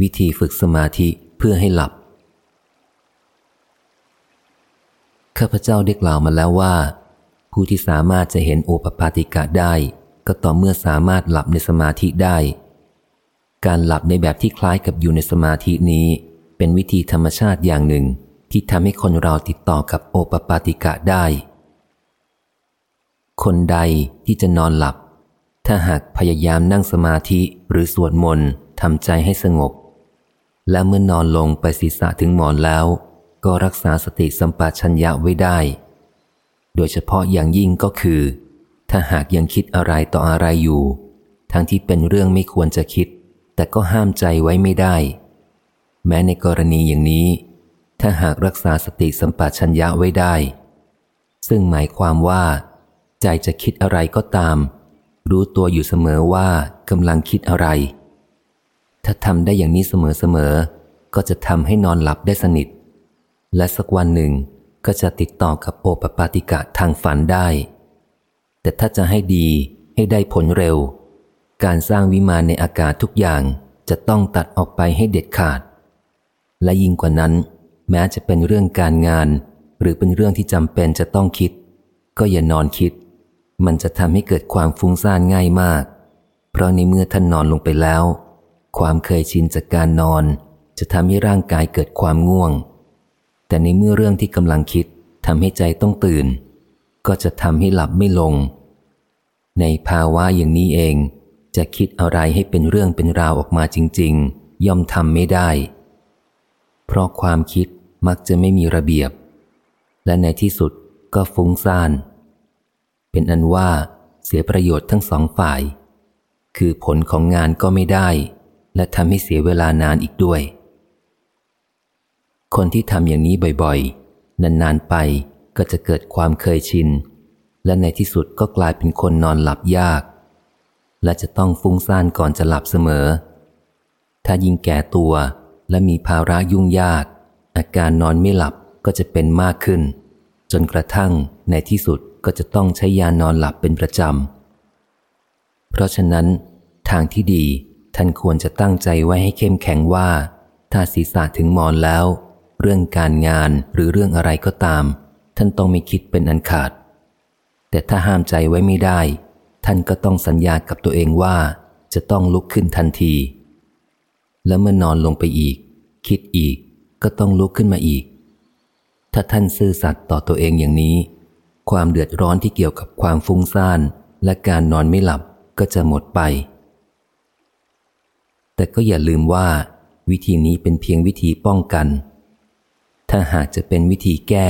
วิธีฝึกสมาธิเพื่อให้หลับ ข้าพเจ้าได้กล่าวมาแล้วว่า ผู้ที่สามารถจะเห็นโอปปาติกะได้ ก็ต่อเมื่อสามารถหลับในสมาธิได้ การหลับในแบบที่คล้ายกับอยู่ในสมาธินี้ เป็นวิธีธรรมชาติอย่างหนึ่ง ที่ทำให้คนเราติดต่อกับโอปปาติกะได้ คนใดที่จะนอนหลับ ถ้าหากพยายามนั่งสมาธิหรือสวดมนต์ทำใจให้สงบ และเมื่อนอนลงไปศีรษะถึงหมอนแล้ว ก็รักษาสติสัมปชัญญะไว้ได้ โดยเฉพาะอย่างยิ่งก็คือ ถ้าหากยังคิดอะไรต่ออะไรอยู่ ทั้งที่เป็นเรื่องไม่ควรจะคิด แต่ก็ห้ามใจไว้ไม่ได้ แม้ในกรณีอย่างนี้ ถ้าหากรักษาสติสัมปชัญญะไว้ได้ ซึ่งหมายความว่า ใจจะคิดอะไรก็ตาม รู้ตัวอยู่เสมอว่ากำลังคิดอะไร ถ้าทำได้อย่างนี้เสมอๆ ก็จะทำให้นอนหลับได้สนิท และสักวันหนึ่งก็จะติดต่อกับโอปปาติกะทางฝันได้ แต่ถ้าจะให้ดีให้ได้ผลเร็ว การสร้างวิมานในอากาศทุกอย่างจะต้องตัดออกไปให้เด็ดขาด และยิ่งกว่านั้น แม้จะเป็นเรื่องการงาน หรือเป็นเรื่องที่จำเป็นจะต้องคิด ก็อย่านอนคิด มันจะทำให้เกิดความฟุ้งซ่านง่ายมาก เพราะในเมื่อท่านนอนลงไปแล้ว ความเคยชินจากการนอน จะทำให้ร่างกายเกิดความง่วง แต่ในเมื่อเรื่องที่กำลังคิดทำให้ใจต้องตื่น ก็จะทำให้หลับไม่ลง ในภาวะอย่างนี้เอง จะคิดอะไรให้เป็นเรื่องเป็นราวออกมาจริง ๆ ย่อมทำไม่ได้ เพราะความคิดมักจะไม่มีระเบียบ และในที่สุดก็ฟุ้งซ่าน เป็นอันว่าเสียประโยชน์ทั้งสองฝ่าย คือผลของงานก็ไม่ได้ และทำให้เสียเวลานานอีกด้วย คนที่ทำอย่างนี้บ่อยๆ นานๆไปก็จะเกิดความเคยชิน และในที่สุดก็กลายเป็นคนนอนหลับยาก และจะต้องฟุ้งซ่านก่อนจะหลับเสมอ ถ้ายิ่งแก่ตัวและมีภาระยุ่งยาก อาการนอนไม่หลับก็จะเป็นมากขึ้น จนกระทั่งในที่สุดก็จะต้องใช้ยานอนหลับเป็นประจำ เพราะฉะนั้น ทางที่ดี ท่านควรจะตั้งใจไว้ให้เข้มแข็งว่า ถ้าศีรษะถึงมอนแล้ว เรื่องการงานหรือเรื่องอะไรก็ตาม ท่านต้องไม่คิดเป็นอันขาด แต่ถ้าห้ามใจไว้ไม่ได้ ท่านก็ต้องสัญญากับตัวเองว่า จะต้องลุกขึ้นทันที แล้วเมื่อนอนลงไปอีก คิดอีกก็ต้องลุกขึ้นมาอีก ถ้าท่านซื่อสัตย์ต่อตัวเองอย่างนี้ ความเดือดร้อนที่เกี่ยวกับความฟุ้งซ่านและการนอนไม่หลับก็จะหมดไป แต่ก็อย่าลืมว่า วิธีนี้เป็นเพียงวิธีป้องกัน ถ้าหากจะเป็นวิธีแก้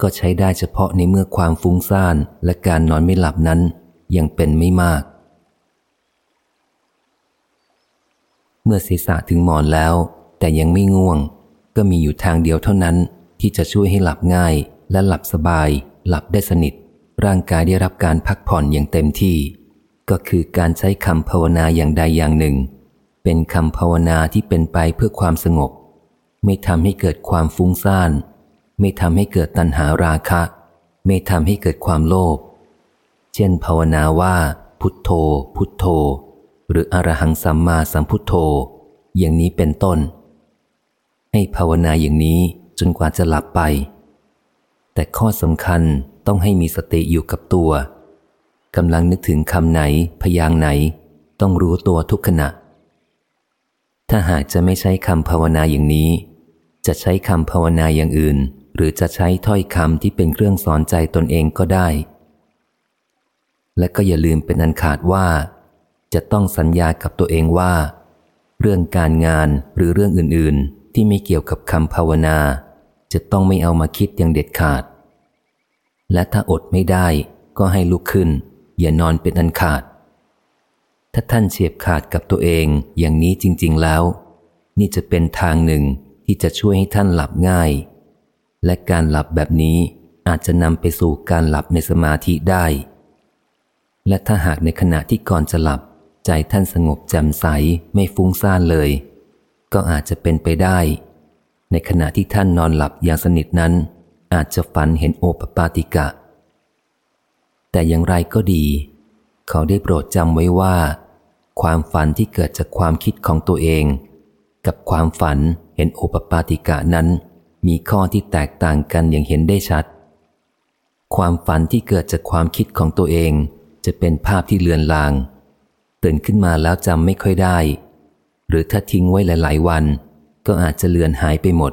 ก็ใช้ได้เฉพาะในเมื่อความฟุ้งซ่านและการนอนไม่หลับนั้นยังเป็นไม่มาก เมื่อศีรษะถึงหมอนแล้ว แต่ยังไม่ง่วง ก็มีอยู่ทางเดียวเท่านั้นที่จะช่วยให้หลับง่ายและหลับสบาย หลับได้สนิท ร่างกายได้รับการพักผ่อนอย่างเต็มที่ ก็คือการใช้คำภาวนาอย่างใดอย่างหนึ่ง เป็นคำภาวนาที่เป็นไปเพื่อความสงบ ไม่ทำให้เกิดความฟุ้งซ่าน ไม่ทำให้เกิดตัณหาราคะ ไม่ทำให้เกิดความโลภ เช่น ภาวนาว่า พุทโธ พุทโธ หรืออรหังสัมมาสัมพุทโธ อย่างนี้เป็นต้น ให้ภาวนาอย่างนี้จนกว่าจะหลับไป แต่ข้อสำคัญต้องให้มีสติอยู่กับตัวกำลังนึกถึงคำไหน พยางไหน ต้องรู้ตัวทุกขณะ ถ้าหากจะไม่ใช้คำภาวนาอย่างนี้ จะใช้คำภาวนาอย่างอื่น หรือจะใช้ถ้อยคำที่เป็นเครื่องสอนใจตนเองก็ได้ และก็อย่าลืมเป็นอันขาดว่า จะต้องสัญญากับตัวเองว่า เรื่องการงานหรือเรื่องอื่น ๆ ที่ไม่เกี่ยวกับคำภาวนา จะต้องไม่เอามาคิดอย่างเด็ดขาด และถ้าอดไม่ได้ก็ให้ลุกขึ้น อย่านอนเป็นอันขาด ถ้าท่านเฉียบขาดกับตัวเองอย่างนี้จริง ๆแล้ว นี่จะเป็นทางหนึ่งที่จะช่วยให้ท่านหลับง่าย และการหลับแบบนี้อาจจะนำไปสู่การหลับในสมาธิได้ และถ้าหากในขณะที่ก่อนจะหลับ ใจท่านสงบแจ่มใสไม่ฟุ้งซ่านเลย ก็อาจจะเป็นไปได้ ในขณะที่ท่านนอนหลับอย่างสนิทนั้น อาจจะฝันเห็นโอปปาติกะ แต่อย่างไรก็ดี เขาได้โปรดจำไว้ว่า ความฝันที่เกิดจากความคิดของตัวเอง กับความฝันเห็นโอปปาติกะนั้น มีข้อที่แตกต่างกันอย่างเห็นได้ชัด ความฝันที่เกิดจากความคิดของตัวเอง จะเป็นภาพที่เลือนลาง ตื่นขึ้นมาแล้วจำไม่ค่อยได้ หรือถ้าทิ้งไว้หลาย ๆ วัน ก็อาจจะเลือนหายไปหมด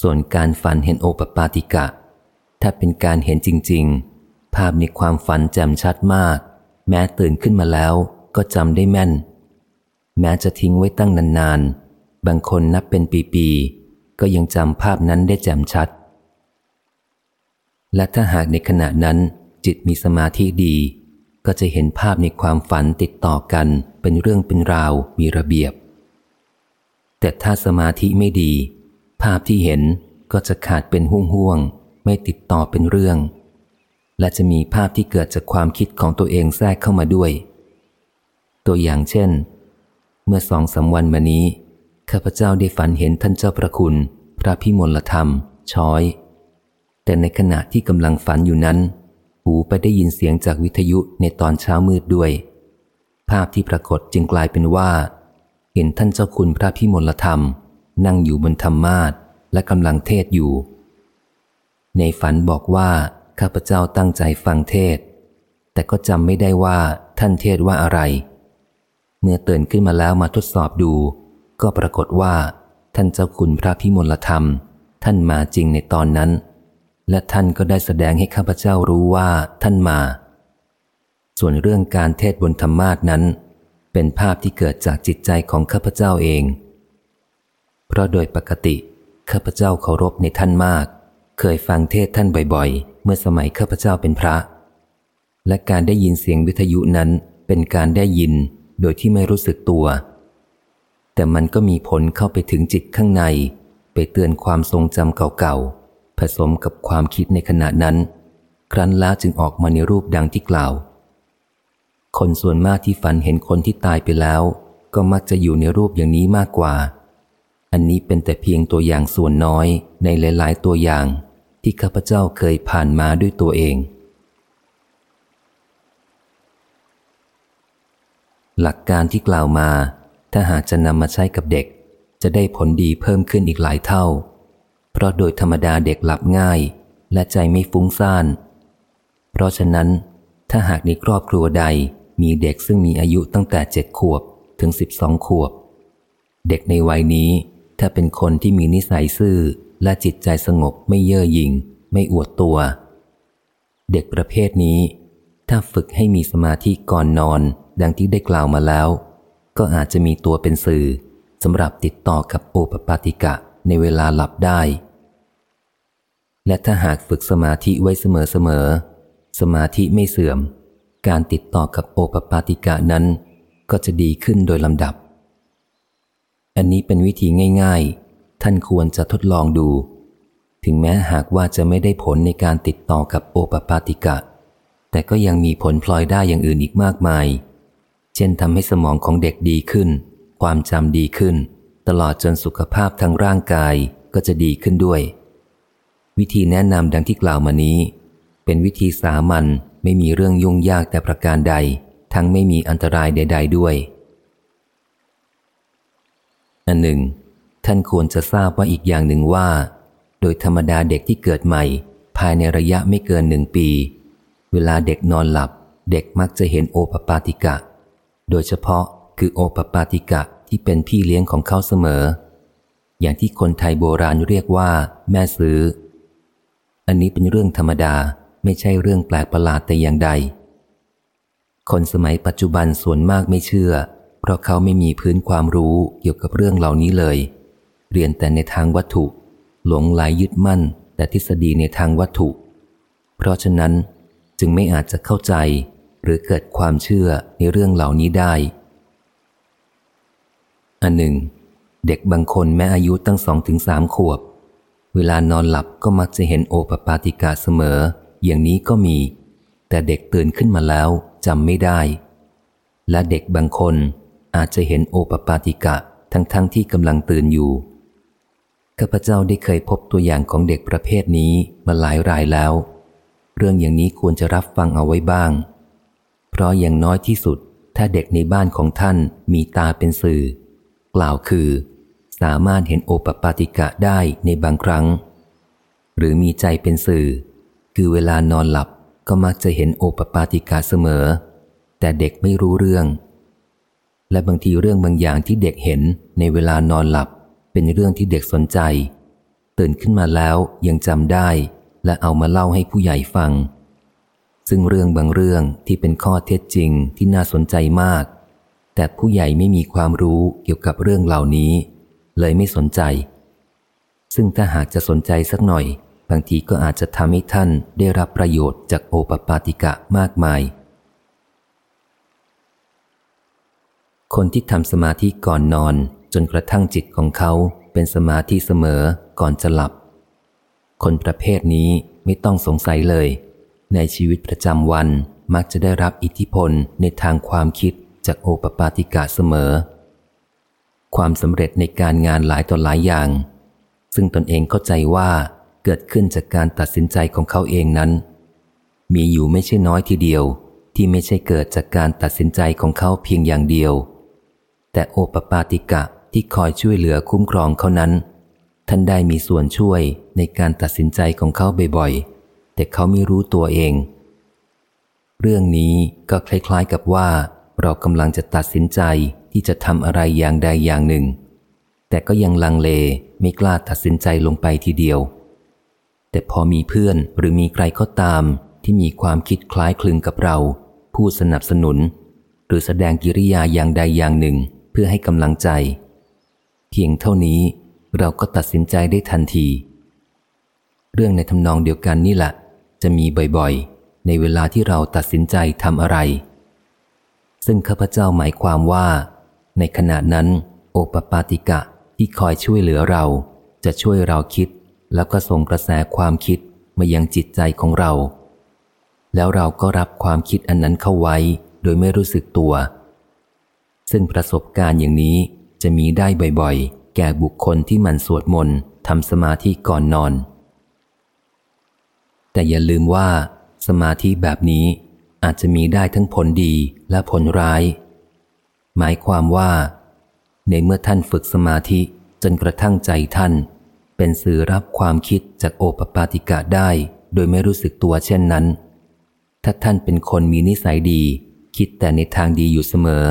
ส่วนการฝันเห็นโอปปาติกะ ถ้าเป็นการเห็นจริง ๆ ภาพในความฝันแจ่มชัดมาก แม้ตื่นขึ้นมาแล้วก็จำได้แม่น แม้จะทิ้งไว้ตั้งนานๆ บางคนนับเป็นปีๆ ก็ยังจำภาพนั้นได้แจ่มชัด และถ้าหากในขณะนั้นจิตมีสมาธิดี ก็จะเห็นภาพในความฝันติดต่อกันเป็นเรื่องเป็นราวมีระเบียบ แต่ถ้าสมาธิไม่ดี ภาพที่เห็นก็จะขาดเป็นห่วงๆ ไม่ติดต่อเป็นเรื่อง และจะมีภาพที่เกิดจากความคิดของตัวเองแทรกเข้ามาด้วย ตัวอย่างเช่น เมื่อสองสาวันมานี้ ข้าพเจ้าได้ฝันเห็นท่านเจ้าประคุณ พระพิมลธรรม ช้อย แต่ในขณะที่กำลังฝันอยู่นั้น หูไปได้ยินเสียงจากวิทยุในตอนเช้ามืดด้วย ภาพที่ปรากฏจึงกลายเป็นว่า เห็นท่านเจ้าคุณพระพิมลธรรม นั่งอยู่บนธรรมาทและกำลังเทศอยู่ ในฝันบอกว่า ข้าพเจ้าตั้งใจฟังเทศ แต่ก็จำไม่ได้ว่าท่านเทศว่าอะไร เมื่อเตื่นขึ้นมาแล้วมาทดสอบดู ก็ปรากฏว่า ท่านเจ้าคุณพระพิมลธรรม ท่านมาจริงในตอนนั้น และท่านก็ได้แสดงให้ข้าพเจ้ารู้ว่าท่านมา ส่วนเรื่องการเทศบนธรรมาทนั้น เป็นภาพที่เกิดจากจิตใจของข้าพเจ้าเอง เพราะโดยปกติข้าพเจ้าเคารพในท่านมาก เคยฟังเทศท่านบ่อยๆ เมื่อสมัยข้าพเจ้าเป็นพระ และการได้ยินเสียงวิทยุนั้นเป็นการได้ยินโดยที่ไม่รู้สึกตัว แต่มันก็มีผลเข้าไปถึงจิตข้างใน ไปเตือนความทรงจำเก่าๆ ผสมกับความคิดในขณะนั้น ครั้นแล้วจึงออกมาในรูปดังที่กล่าว คนส่วนมากที่ฝันเห็นคนที่ตายไปแล้ว ก็มักจะอยู่ในรูปอย่างนี้มากกว่า อันนี้เป็นแต่เพียงตัวอย่างส่วนน้อยในหลาย ๆ ตัวอย่าง ที่ข้าพเจ้าเคยผ่านมาด้วยตัวเอง หลักการที่กล่าวมา ถ้าหากจะนำมาใช้กับเด็ก จะได้ผลดีเพิ่มขึ้นอีกหลายเท่า เพราะโดยธรรมดาเด็กหลับง่าย และใจไม่ฟุ้งซ่าน เพราะฉะนั้น ถ้าหากในครอบครัวใดมีเด็กซึ่งมีอายุตั้งแต่เจ็ดขวบถึงสิบสองขวบ เด็กในวัยนี้ถ้าเป็นคนที่มีนิสัยซื่อ และจิตใจสงบไม่เย่อหยิ่ง ไม่อวดตัว เด็กประเภทนี้ ถ้าฝึกให้มีสมาธิก่อนนอน ดังที่ได้กล่าวมาแล้ว ก็อาจจะมีตัวเป็นสื่อสำหรับติดต่อกับโอปปาติกะในเวลาหลับได้ และถ้าหากฝึกสมาธิไว้เสมอๆสมาธิไม่เสื่อม การติดต่อกับโอปปาติกะนั้น ก็จะดีขึ้นโดยลำดับ อันนี้เป็นวิธีง่าย ๆ ท่านควรจะทดลองดู ถึงแม้หากว่าจะไม่ได้ผลในการติดต่อกับโอปปาติกะ แต่ก็ยังมีผลพลอยได้อย่างอื่นอีกมากมาย เช่นทำให้สมองของเด็กดีขึ้น ความจำดีขึ้น ตลอดจนสุขภาพทางร่างกายก็จะดีขึ้นด้วย วิธีแนะนำดังที่กล่าวมานี้ เป็นวิธีสามัญไม่มีเรื่องยุ่งยากแต่ประการใด ทั้งไม่มีอันตรายใด ๆด้วย อันหนึ่ง ท่านควรจะทราบว่าอีกอย่างหนึ่งว่า โดยธรรมดาเด็กที่เกิดใหม่ ภายในระยะไม่เกินหนึ่งปี เวลาเด็กนอนหลับ เด็กมักจะเห็นโอปปาติกะ โดยเฉพาะคือโอปปาติกะที่เป็นพี่เลี้ยงของเขาเสมอ อย่างที่คนไทยโบราณเรียกว่า แม่ซื้อ อันนี้เป็นเรื่องธรรมดาไม่ใช่เรื่องแปลกประหลาดแต่อย่างใด คนสมัยปัจจุบันส่วนมากไม่เชื่อ เพราะเขาไม่มีพื้นความรู้เกี่ยวกับเรื่องเหล่านี้เลย เรียนแต่ในทางวัตถุ หลงไหลยยึดมั่น แต่ทฤษฎีในทางวัตถุ เพราะฉะนั้นจึงไม่อาจจะเข้าใจ หรือเกิดความเชื่อในเรื่องเหล่านี้ได้ อันหนึ่ง เด็กบางคนแม้อายุตั้งสองถึงสามขวบ เวลานอนหลับก็มักจะเห็นโอปปาติกาเสมอ อย่างนี้ก็มี แต่เด็กตื่นขึ้นมาแล้วจำไม่ได้ และเด็กบางคนอาจจะเห็นโอปปาติกะทั้งๆทที่กำลังตื่นอยู่ ข้าพเจ้าได้เคยพบตัวอย่างของเด็กประเภทนี้มาหลายรายแล้ว เรื่องอย่างนี้ควรจะรับฟังเอาไว้บ้าง เพราะอย่างน้อยที่สุด ถ้าเด็กในบ้านของท่านมีตาเป็นสื่อ กล่าวคือ สามารถเห็นโอปปาติกะได้ในบางครั้ง หรือมีใจเป็นสื่อ คือเวลานอนหลับก็มักจะเห็นโอปปาติกะเสมอ แต่เด็กไม่รู้เรื่อง และบางทีเรื่องบางอย่างที่เด็กเห็นในเวลานอนหลับ เป็นเรื่องที่เด็กสนใจ ตื่นขึ้นมาแล้วยังจำได้ และเอามาเล่าให้ผู้ใหญ่ฟัง ซึ่งเรื่องบางเรื่องที่เป็นข้อเท็จจริงที่น่าสนใจมาก แต่ผู้ใหญ่ไม่มีความรู้เกี่ยวกับเรื่องเหล่านี้ เลยไม่สนใจ ซึ่งถ้าหากจะสนใจสักหน่อย บางทีก็อาจจะทำให้ท่านได้รับประโยชน์จากโอปปาติกะมากมายคนที่ทำสมาธิก่อนนอน จนกระทั่งจิตของเขาเป็นสมาธิเสมอก่อนจะหลับ คนประเภทนี้ไม่ต้องสงสัยเลย ในชีวิตประจำวันมักจะได้รับอิทธิพลในทางความคิดจากโอปปาติกะเสมอ ความสำเร็จในการงานหลายต่อหลายอย่าง ซึ่งตนเองเข้าใจว่าเกิดขึ้นจากการตัดสินใจของเขาเองนั้น มีอยู่ไม่ใช่น้อยทีเดียวที่ไม่ใช่เกิดจากการตัดสินใจของเขาเพียงอย่างเดียว แต่โอปปาติกะ ที่คอยช่วยเหลือคุ้มครองเขานั้น ท่านได้มีส่วนช่วยในการตัดสินใจของเขาบ่อยๆ แต่เขาไม่รู้ตัวเอง เรื่องนี้ก็คล้ายๆกับว่า เรากำลังจะตัดสินใจที่จะทำอะไรอย่างใดอย่างหนึ่ง แต่ก็ยังลังเลไม่กล้าตัดสินใจลงไปทีเดียว แต่พอมีเพื่อนหรือมีใครก็ตามที่มีความคิดคล้ายคลึงกับเรา ผู้สนับสนุน หรือแสดงกิริยาอย่างใดอย่างหนึ่ง เพื่อให้กำลังใจ พียงเท่านี้เราก็ตัดสินใจได้ทันที เรื่องในทำนองเดียวกันนี่แหละจะมีบ่อยๆ ในเวลาที่เราตัดสินใจทำอะไร ซึ่งข้าพเจ้าหมายความว่า ในขณะนั้นโอปปาติกะที่คอยช่วยเหลือเรา จะช่วยเราคิด แล้วก็ส่งกระแสความคิดมายังจิตใจของเรา แล้วเราก็รับความคิดอันนั้นเข้าไว้ โดยไม่รู้สึกตัว ซึ่งประสบการณ์อย่างนี้ จะมีได้บ่อยๆ แก่บุคคลที่มันสวดมนต์ทำสมาธิก่อนนอน แต่อย่าลืมว่า สมาธิแบบนี้อาจจะมีได้ทั้งผลดีและผลร้าย หมายความว่า ในเมื่อท่านฝึกสมาธิจนกระทั่งใจท่าน เป็นสื่อรับความคิดจากโอปปาติกะได้ โดยไม่รู้สึกตัวเช่นนั้น ถ้าท่านเป็นคนมีนิสัยดี คิดแต่ในทางดีอยู่เสมอ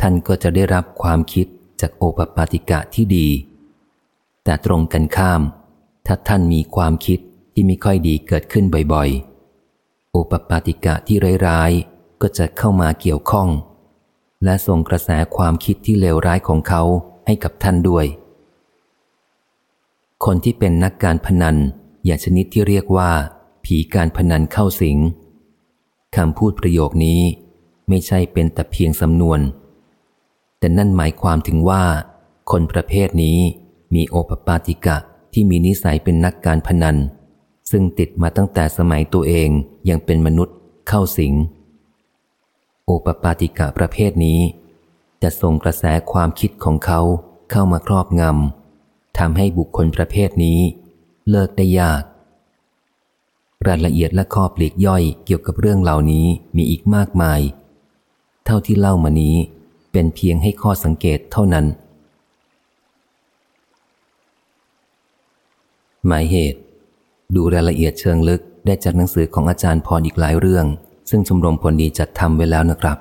ท่านก็จะได้รับความคิดจากโอปปาติกะที่ดี แต่ตรงกันข้าม ถ้าท่านมีความคิดที่ไม่ค่อยดีเกิดขึ้นบ่อยๆ โอปปาติกะที่ร้ายๆ ก็จะเข้ามาเกี่ยวข้อง และส่งกระแสความคิดที่เลวร้ายของเขาให้กับท่านด้วย คนที่เป็นนักการพนันอย่างชนิดที่เรียกว่า ผีการพนันเข้าสิงคำพูดประโยคนี้ไม่ใช่เป็นแต่เพียงสำนวน แต่นั่นหมายความถึงว่า คนประเภทนี้มีโอปปาติกะที่มีนิสัยเป็นนักการพนัน ซึ่งติดมาตั้งแต่สมัยตัวเองยังเป็นมนุษย์เข้าสิง โอปปาติกะประเภทนี้ จะส่งกระแสความคิดของเขาเข้ามาครอบงำทำให้บุคคลประเภทนี้ เลิกได้ยากรายละเอียดและข้อปลีกย่อยเกี่ยวกับเรื่องเหล่านี้มีอีกมากมาย เท่าที่เล่ามานี้ เป็นเพียงให้ข้อสังเกตเท่านั้น หมายเหตุ ดูรายละเอียดเชิงลึกได้จากหนังสือของอาจารย์พรอีกหลายเรื่อง ซึ่งชมรมผลดีจัดทำไว้แล้วนะครับ